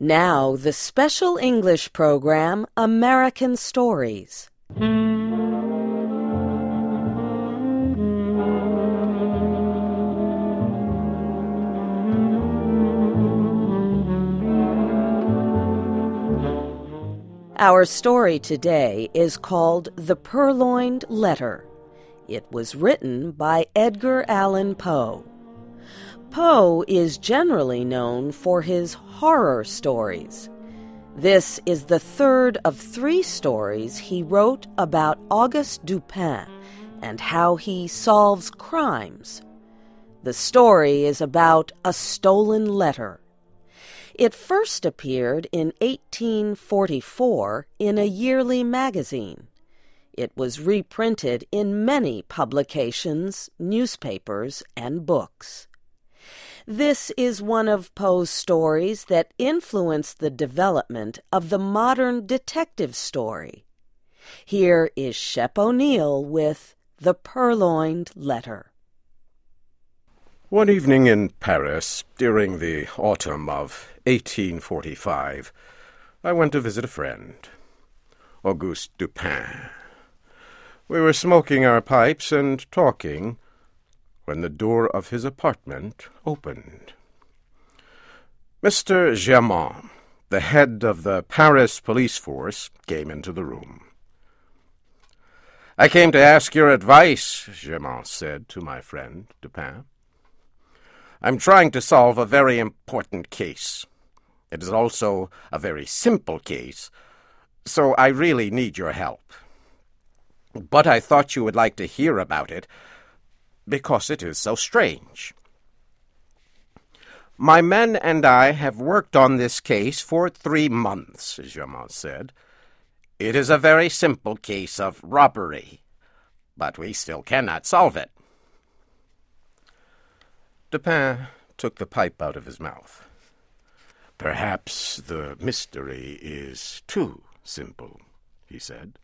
Now, the special English program, American Stories. Our story today is called The Purloined Letter. It was written by Edgar Allan Poe. Poe is generally known for his horror stories. This is the third of three stories he wrote about Auguste Dupin and how he solves crimes. The story is about a stolen letter. It first appeared in 1844 in a yearly magazine. It was reprinted in many publications, newspapers, and books. This is one of Poe's stories that influenced the development of the modern detective story. Here is Shep O'Neal with The Purloined Letter. One evening in Paris, during the autumn of 1845, I went to visit a friend, Auguste Dupin. We were smoking our pipes and talking when the door of his apartment opened. Mr. Germain, the head of the Paris police force, came into the room. I came to ask your advice, Germain said to my friend Dupin. I'm trying to solve a very important case. It is also a very simple case, so I really need your help. But I thought you would like to hear about it, because it is so strange. My men and I have worked on this case for three months, Germain said. It is a very simple case of robbery, but we still cannot solve it. Dupin took the pipe out of his mouth. Perhaps the mystery is too simple, he said.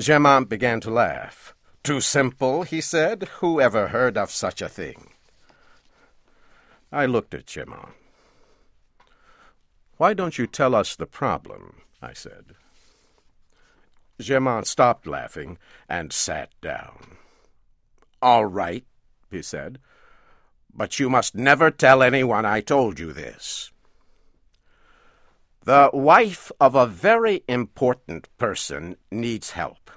Germain began to laugh. Too simple, he said. Who ever heard of such a thing? I looked at Germain. Why don't you tell us the problem? I said. Germain stopped laughing and sat down. All right, he said. But you must never tell anyone I told you this. The wife of a very important person needs help.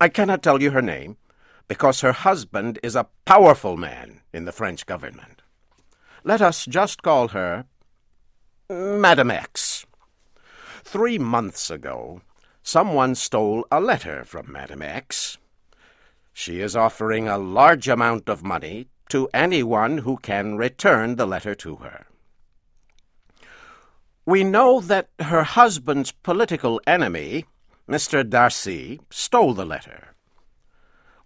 I cannot tell you her name, because her husband is a powerful man in the French government. Let us just call her Madame X. Three months ago, someone stole a letter from Madame X. She is offering a large amount of money to anyone who can return the letter to her. We know that her husband's political enemy, Mr. Darcy, stole the letter.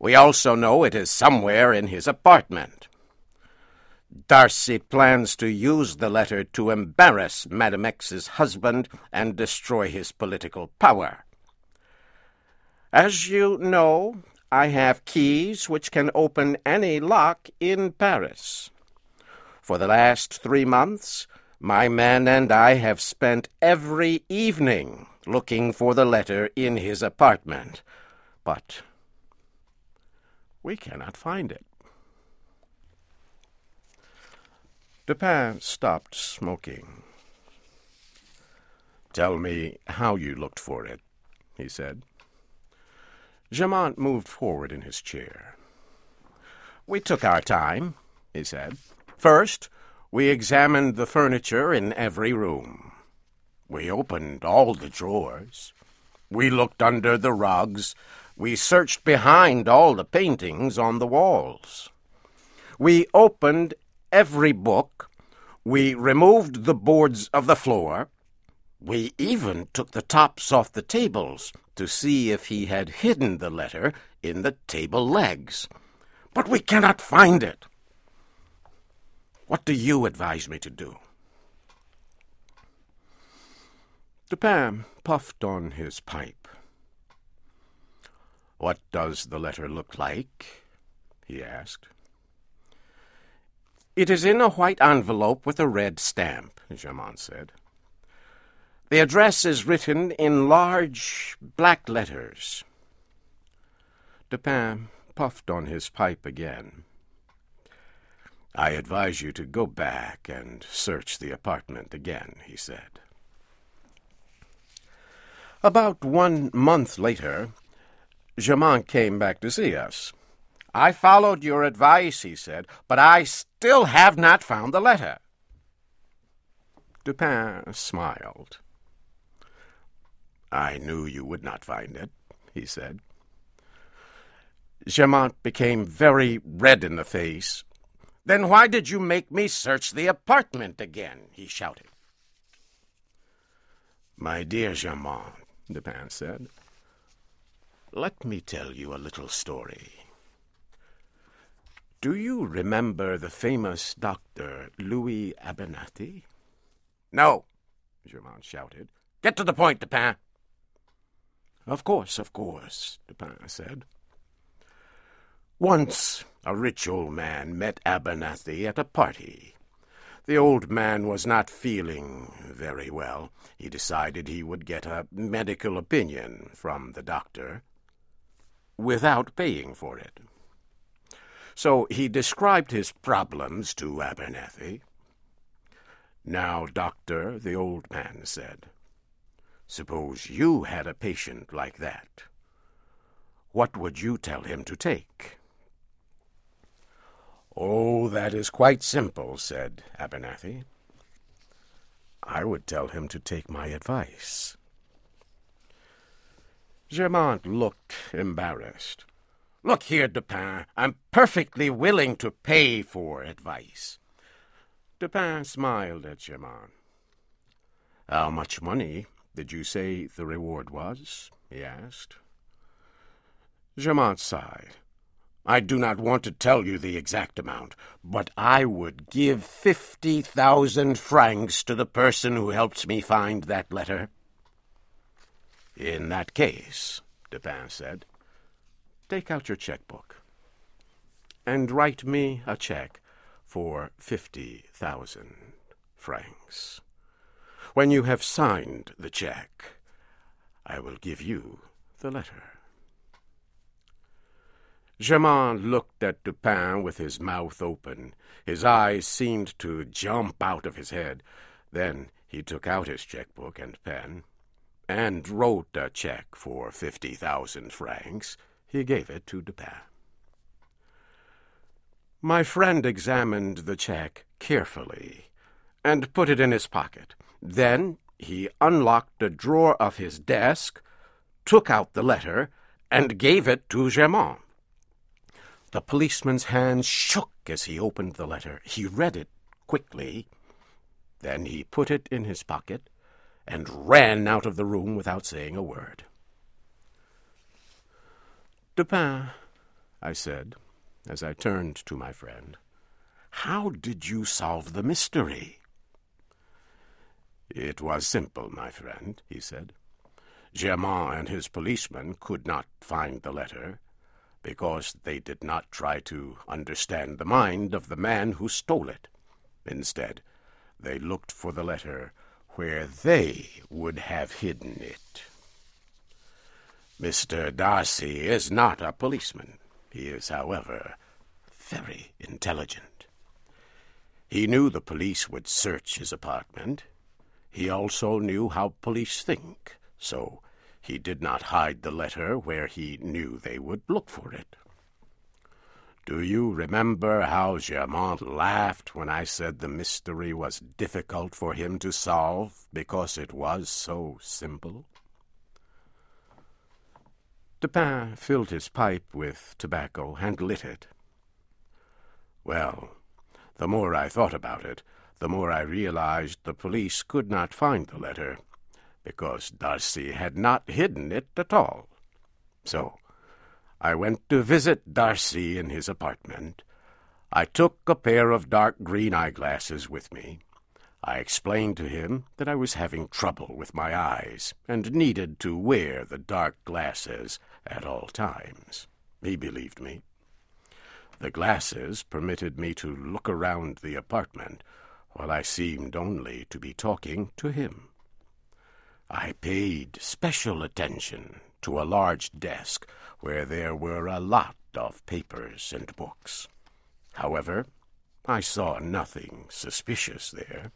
We also know it is somewhere in his apartment. Darcy plans to use the letter to embarrass Madame X's husband and destroy his political power. As you know, I have keys which can open any lock in Paris. For the last three months, my man and I have spent every evening looking for the letter in his apartment, but we cannot find it. Dupin stopped smoking. Tell me how you looked for it, he said. Germain moved forward in his chair. We took our time, he said. First, we examined the furniture in every room. We opened all the drawers. We looked under the rugs. We searched behind all the paintings on the walls. We opened every book. We removed the boards of the floor. We even took the tops off the tables to see if he had hidden the letter in the table legs. But we cannot find it. What do you advise me to do? Dupin puffed on his pipe. What does the letter look like? he asked. It is in a white envelope with a red stamp, Germain said. The address is written in large black letters. Dupin puffed on his pipe again. I advise you to go back and search the apartment again, he said. About one month later, Germain came back to see us. I followed your advice, he said, but I still have not found the letter. Dupin smiled. I knew you would not find it, he said. Germain became very red in the face. Then why did you make me search the apartment again? he shouted. My dear Germain, Dupin said, let me tell you a little story. Do you remember the famous doctor Louis Abernathy? No, Germain shouted. Get to the point, Dupin. Of course, of course, Dupin said. Once a rich old man met Abernathy at a party. The old man was not feeling very well. He decided he would get a medical opinion from the doctor without paying for it. So he described his problems to Abernathy. Now, doctor, the old man said, Suppose you had a patient like that. What would you tell him to take? Oh, that is quite simple, said Abernathy. I would tell him to take my advice. Germain looked embarrassed. Look here, Dupin, I'm perfectly willing to pay for advice. Dupin smiled at Germain. How much money did you say the reward was? he asked. Germain sighed. I do not want to tell you the exact amount, but I would give fifty thousand francs to the person who helps me find that letter. In that case, Dupin said, take out your checkbook and write me a check for fifty thousand francs. When you have signed the check, I will give you the letter. Germain looked at Dupin with his mouth open. His eyes seemed to jump out of his head. Then he took out his checkbook and pen, and wrote a check for fifty thousand francs. He gave it to Dupin. My friend examined the check carefully and put it in his pocket. Then he unlocked a drawer of his desk, took out the letter, and gave it to Germain. The policeman's hands shook as he opened the letter. He read it quickly. Then he put it in his pocket and ran out of the room without saying a word. Dupin, I said, as I turned to my friend, how did you solve the mystery? It was simple, my friend, he said. Germain and his policeman could not find the letter because they did not try to understand the mind of the man who stole it. Instead, they looked for the letter where they would have hidden it. Mr. Darcy is not a policeman. He is, however, very intelligent. He knew the police would search his apartment. He also knew how police think, so he did not hide the letter where he knew they would look for it. Do you remember how Germain laughed when I said the mystery was difficult for him to solve because it was so simple? Dupin filled his pipe with tobacco and lit it. Well, the more I thought about it, the more I realized the police could not find the letter, because Darcy had not hidden it at all. So I went to visit Darcy in his apartment. I took a pair of dark green eyeglasses with me. I explained to him that I was having trouble with my eyes and needed to wear the dark glasses at all times. He believed me. The glasses permitted me to look around the apartment while I seemed only to be talking to him. I paid special attention to a large desk where there were a lot of papers and books. However, I saw nothing suspicious there.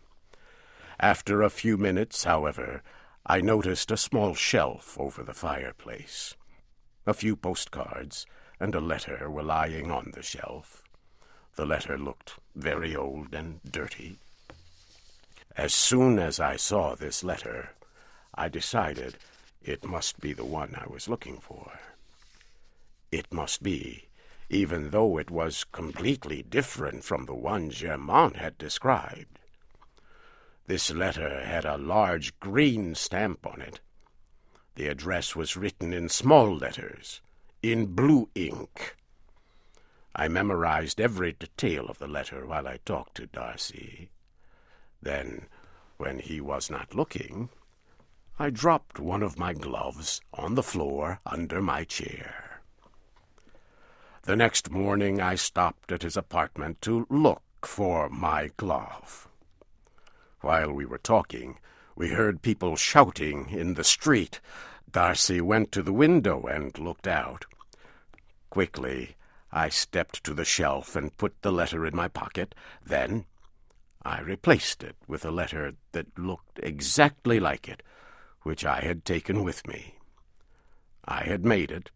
After a few minutes, however, I noticed a small shelf over the fireplace. A few postcards and a letter were lying on the shelf. The letter looked very old and dirty. As soon as I saw this letter, I decided it must be the one I was looking for. It must be, even though it was completely different from the one Germain had described. This letter had a large green stamp on it. The address was written in small letters, in blue ink. I memorized every detail of the letter while I talked to Darcy. Then, when he was not looking, I dropped one of my gloves on the floor under my chair. The next morning I stopped at his apartment to look for my glove. While we were talking, we heard people shouting in the street. Darcy went to the window and looked out. Quickly, I stepped to the shelf and put the letter in my pocket. Then I replaced it with a letter that looked exactly like it, which I had taken with me. I had made it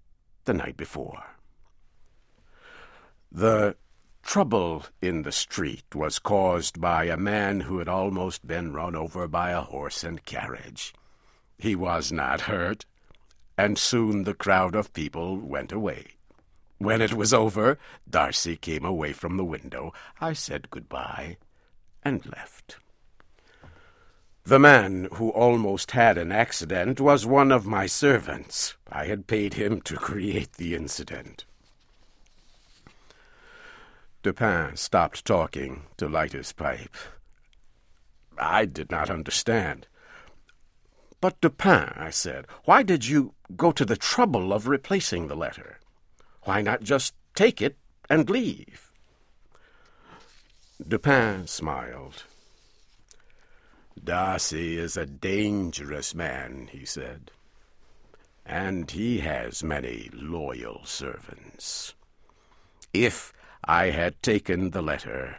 the night before. The trouble in the street was caused by a man who had almost been run over by a horse and carriage. He was not hurt, and soon the crowd of people went away. When it was over, Darcy came away from the window. I said good-bye and left. The man who almost had an accident was one of my servants. I had paid him to create the incident. Dupin stopped talking to light his pipe. I did not understand. But, Dupin, I said, why did you go to the trouble of replacing the letter? Why not just take it and leave? Dupin smiled. Darcy is a dangerous man, he said, and he has many loyal servants. If I had taken the letter,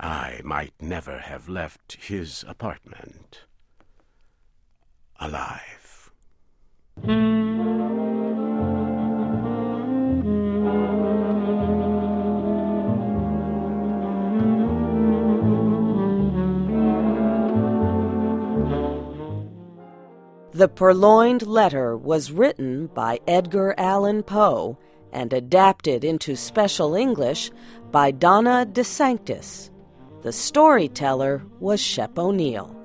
I might never have left his apartment alive. The Purloined Letter was written by Edgar Allan Poe and adapted into special English by Donna DeSanctis. The storyteller was Shep O'Neal.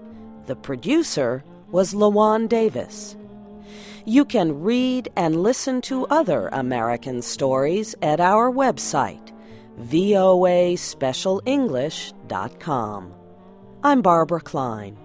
The producer was Lawan Davis. You can read and listen to other American stories at our website, voaspecialenglish.com. I'm Barbara Klein.